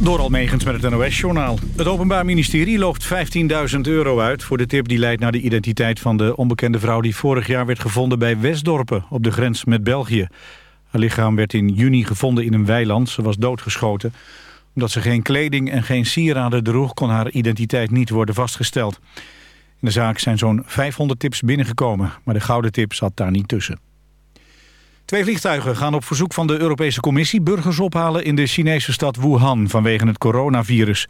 Door Almegens met het NOS-journaal. Het Openbaar Ministerie loopt 15.000 euro uit... voor de tip die leidt naar de identiteit van de onbekende vrouw... die vorig jaar werd gevonden bij Westdorpen op de grens met België. Haar lichaam werd in juni gevonden in een weiland. Ze was doodgeschoten. Omdat ze geen kleding en geen sieraden droeg... kon haar identiteit niet worden vastgesteld. In de zaak zijn zo'n 500 tips binnengekomen... maar de gouden tip zat daar niet tussen. Twee vliegtuigen gaan op verzoek van de Europese Commissie burgers ophalen in de Chinese stad Wuhan vanwege het coronavirus.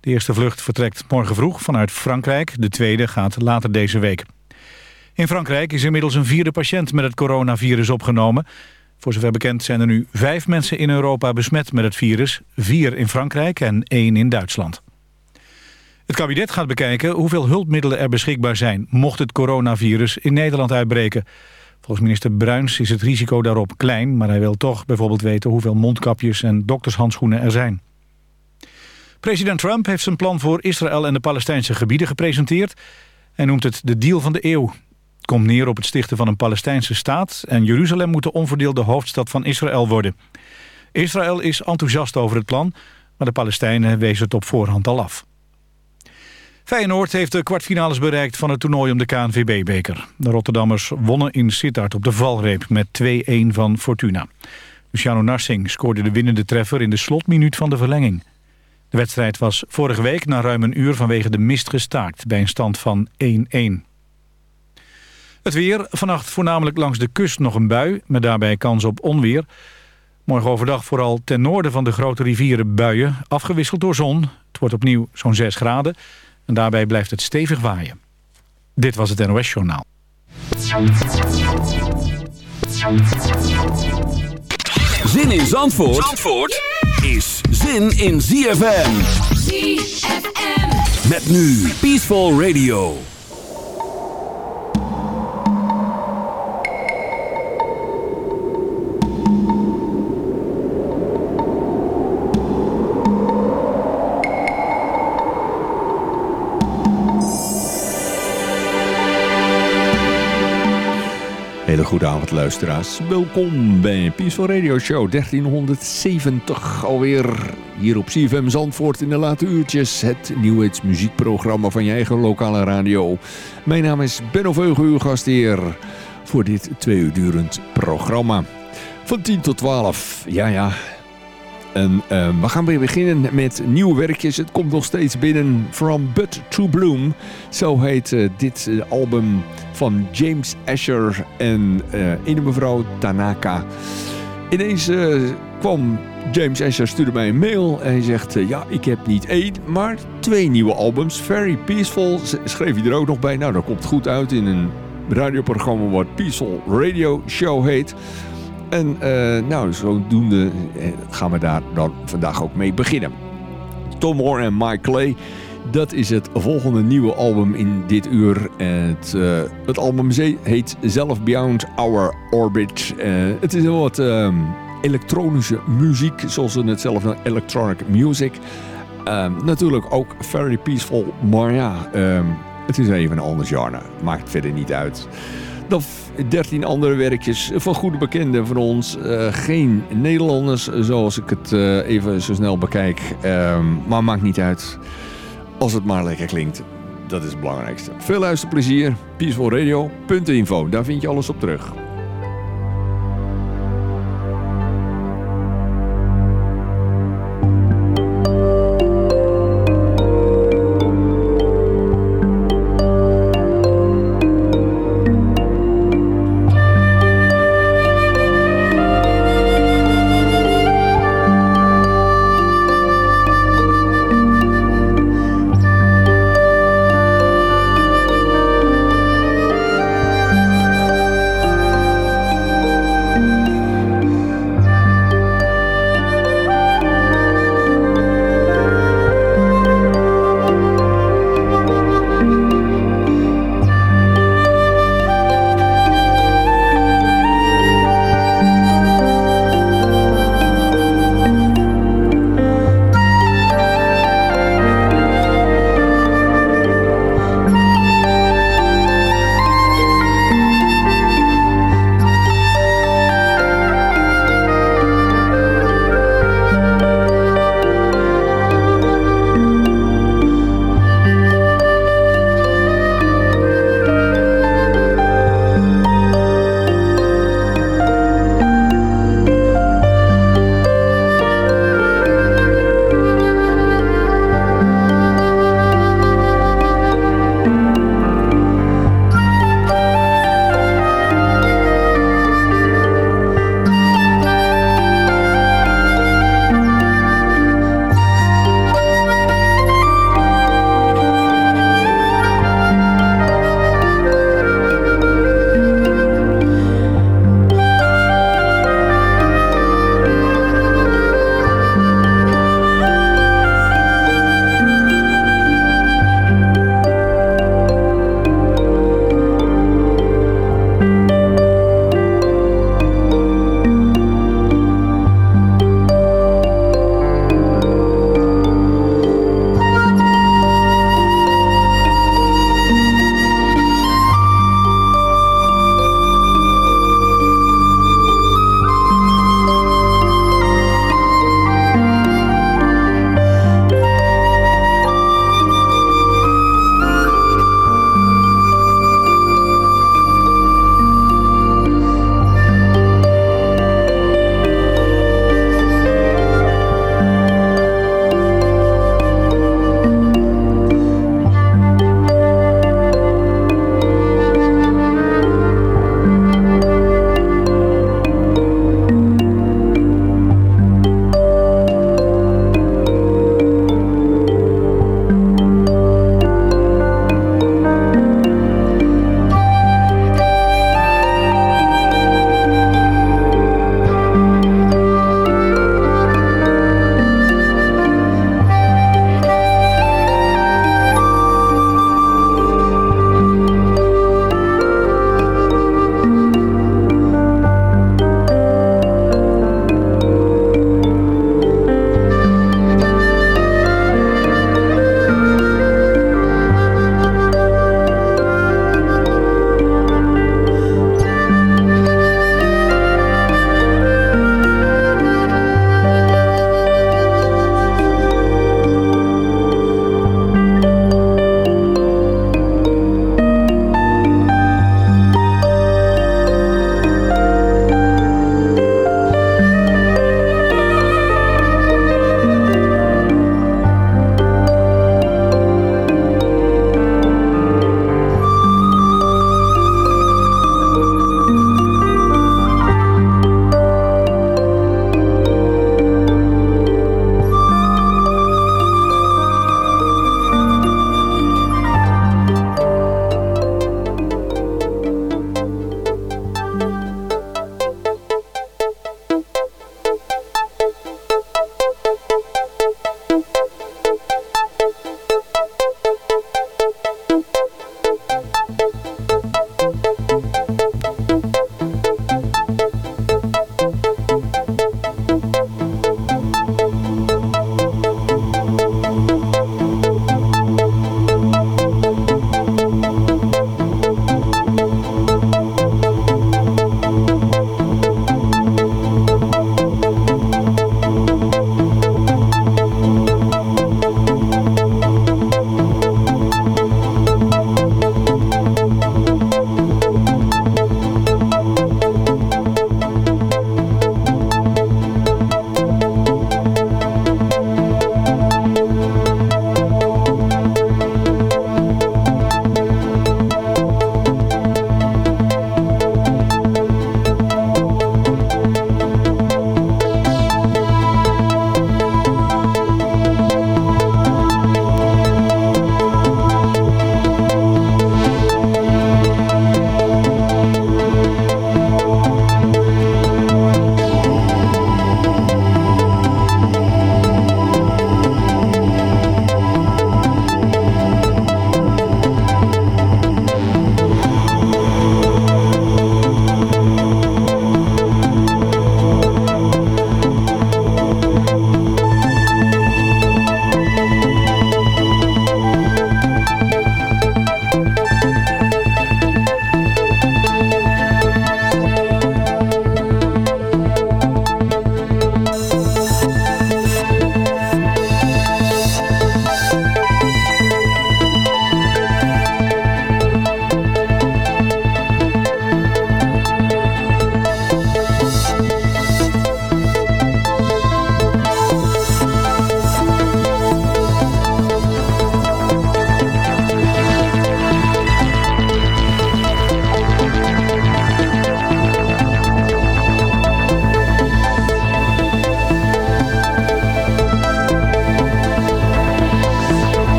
De eerste vlucht vertrekt morgen vroeg vanuit Frankrijk, de tweede gaat later deze week. In Frankrijk is inmiddels een vierde patiënt met het coronavirus opgenomen. Voor zover bekend zijn er nu vijf mensen in Europa besmet met het virus, vier in Frankrijk en één in Duitsland. Het kabinet gaat bekijken hoeveel hulpmiddelen er beschikbaar zijn... mocht het coronavirus in Nederland uitbreken. Volgens minister Bruins is het risico daarop klein... maar hij wil toch bijvoorbeeld weten hoeveel mondkapjes en doktershandschoenen er zijn. President Trump heeft zijn plan voor Israël en de Palestijnse gebieden gepresenteerd. Hij noemt het de deal van de eeuw. Het komt neer op het stichten van een Palestijnse staat... en Jeruzalem moet de onverdeelde hoofdstad van Israël worden. Israël is enthousiast over het plan... maar de Palestijnen wezen het op voorhand al af. Feyenoord heeft de kwartfinales bereikt van het toernooi om de KNVB-beker. De Rotterdammers wonnen in Sittard op de valreep met 2-1 van Fortuna. Luciano Narsing scoorde de winnende treffer in de slotminuut van de verlenging. De wedstrijd was vorige week na ruim een uur vanwege de mist gestaakt... bij een stand van 1-1. Het weer, vannacht voornamelijk langs de kust nog een bui... met daarbij kans op onweer. Morgen overdag vooral ten noorden van de grote rivieren buien... afgewisseld door zon. Het wordt opnieuw zo'n 6 graden... En daarbij blijft het stevig waaien. Dit was het NOS Journaal. Zin in Zandvoort, Zandvoort is zin in ZFM. ZFM. Met nu Peaceful Radio. Hele goede avond luisteraars. Welkom bij Peaceful Radio Show 1370 alweer. Hier op CFM Zandvoort in de late uurtjes. Het New Age muziekprogramma van je eigen lokale radio. Mijn naam is Benno Veugen, uw gastheer. Voor dit twee uur durend programma. Van 10 tot 12. Ja, ja, en uh, we gaan weer beginnen met nieuwe werkjes. Het komt nog steeds binnen. From Bud to Bloom. Zo heet uh, dit uh, album van James Asher en ene mevrouw Tanaka. Ineens kwam James Asher, stuurde mij een mail. En hij zegt, ja, ik heb niet één, maar twee nieuwe albums. Very Peaceful, schreef hij er ook nog bij. Nou, dat komt goed uit in een radioprogramma wat Peaceful Radio Show heet. En uh, nou, zodoende gaan we daar dan vandaag ook mee beginnen. Tom Moore en Mike Clay. Dat is het volgende nieuwe album in dit uur. Het, uh, het album heet zelf Beyond Our Orbit. Het is heel wat um, elektronische muziek, zoals ze het zelf noemen, electronic music. Um, natuurlijk ook very peaceful, maar ja, um, het is even een ander genre. Maakt verder niet uit. 13 andere werkjes van goede bekenden van ons. Uh, geen Nederlanders, zoals ik het uh, even zo snel bekijk. Uh, maar maakt niet uit. Als het maar lekker klinkt. Dat is het belangrijkste. Veel luisterplezier. Peacefulradio.info. Daar vind je alles op terug.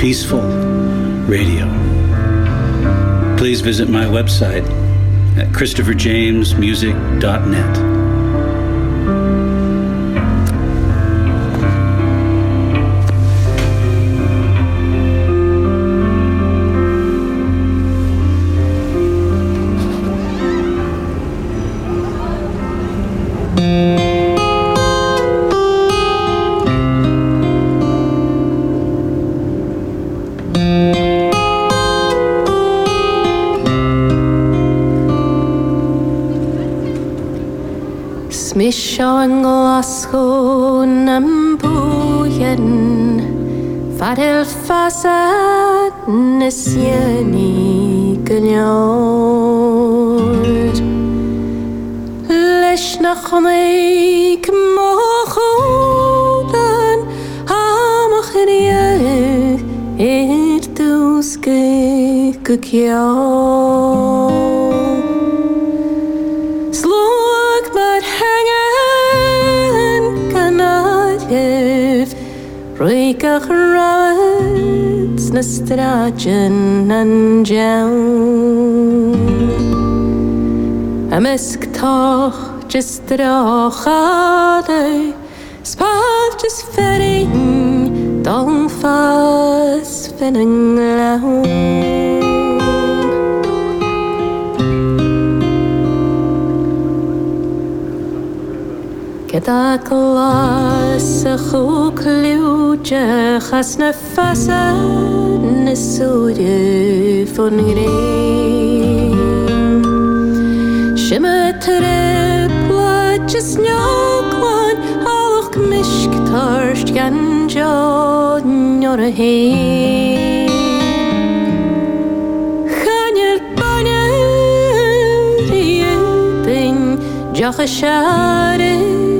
Peaceful Radio. Please visit my website at christopherjamesmusic.net. Fadil fasad nesyni gyniod Leis na chwmig mochodan Amach yn iau Roikach rats na strachen an jawn Ymysg toch just droch adau Spaf just كداك الله سخوك لوجه خاس نفسا نسوري فنغري شمترب واجس نيوكوان هالوك مشكتارش جنجو نيورهين Joch a siarad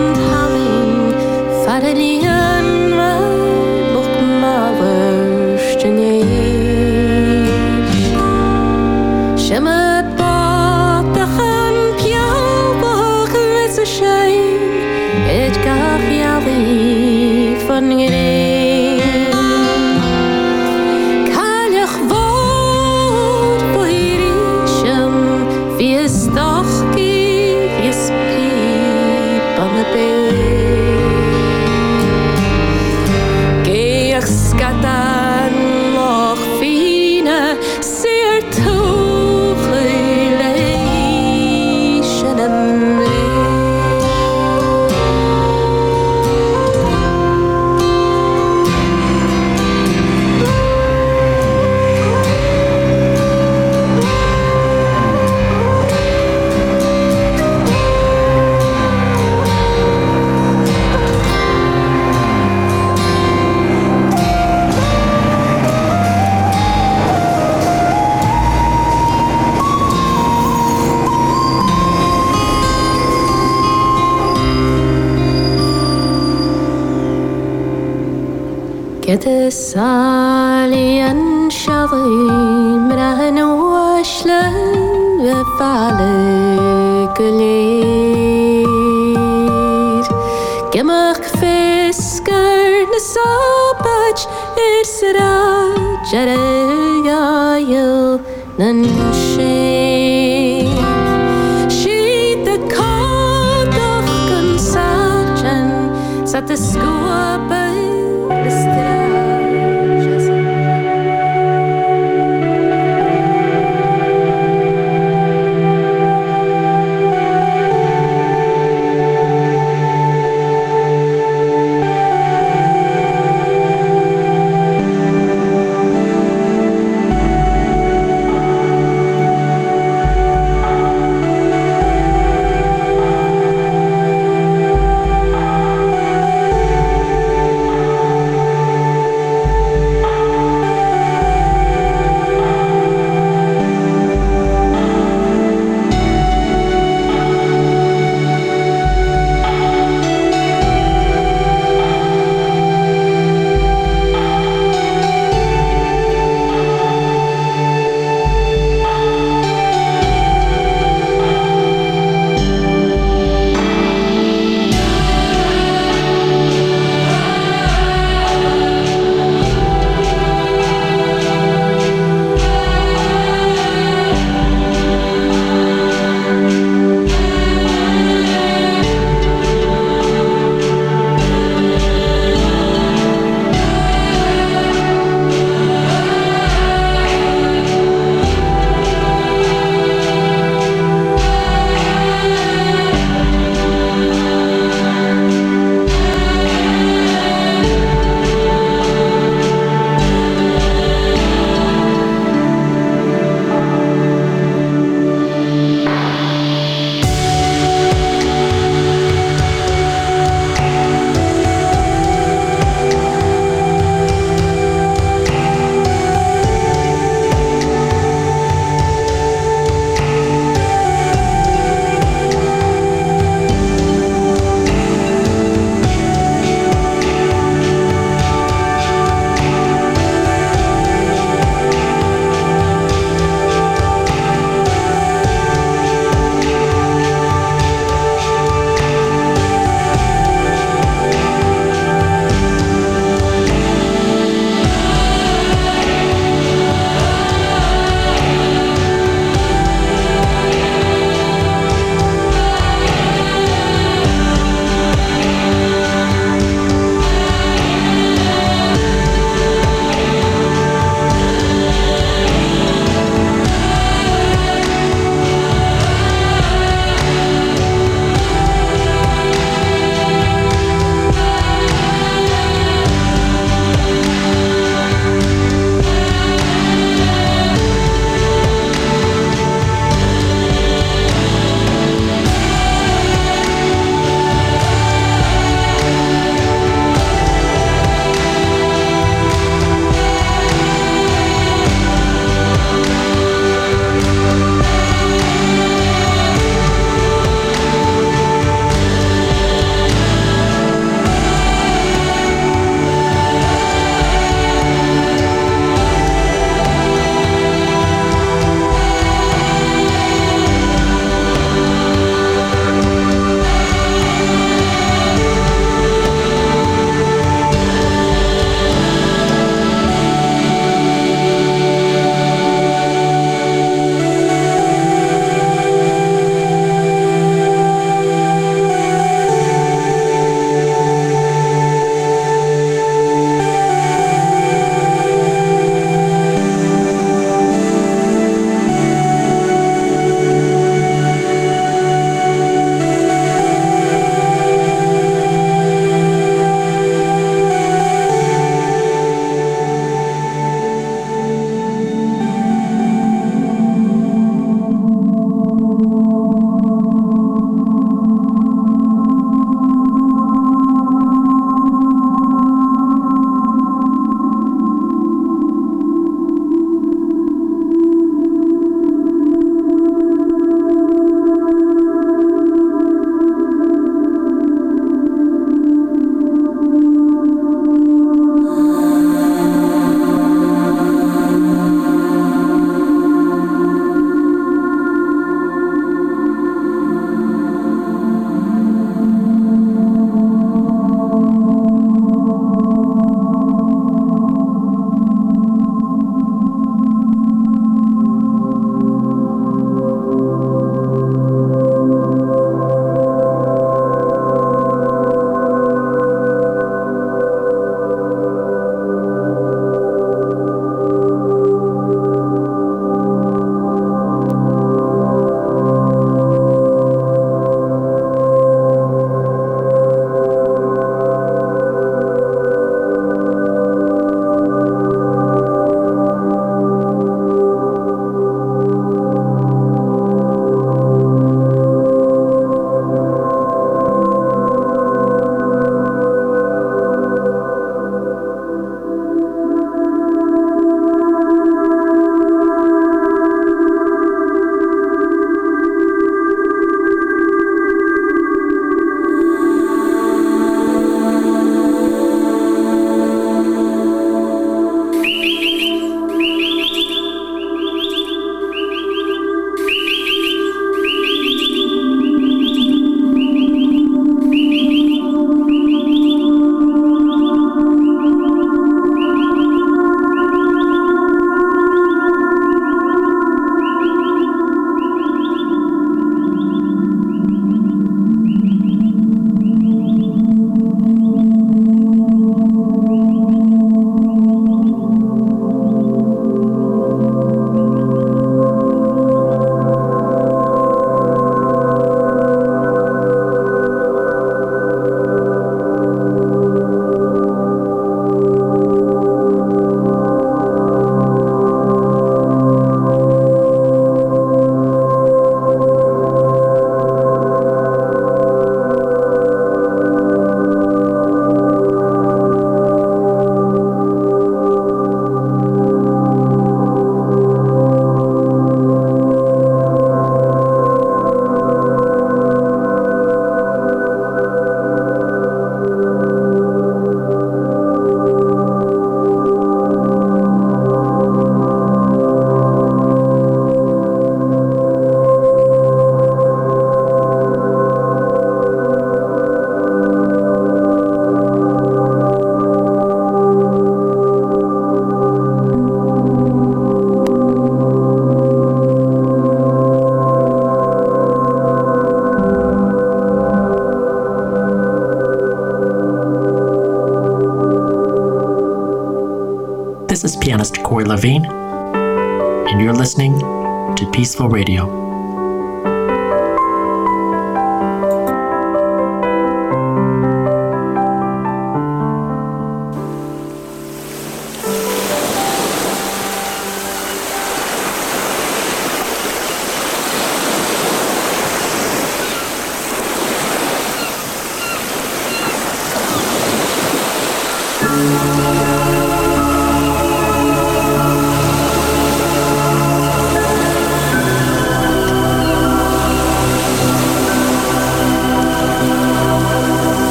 Levine,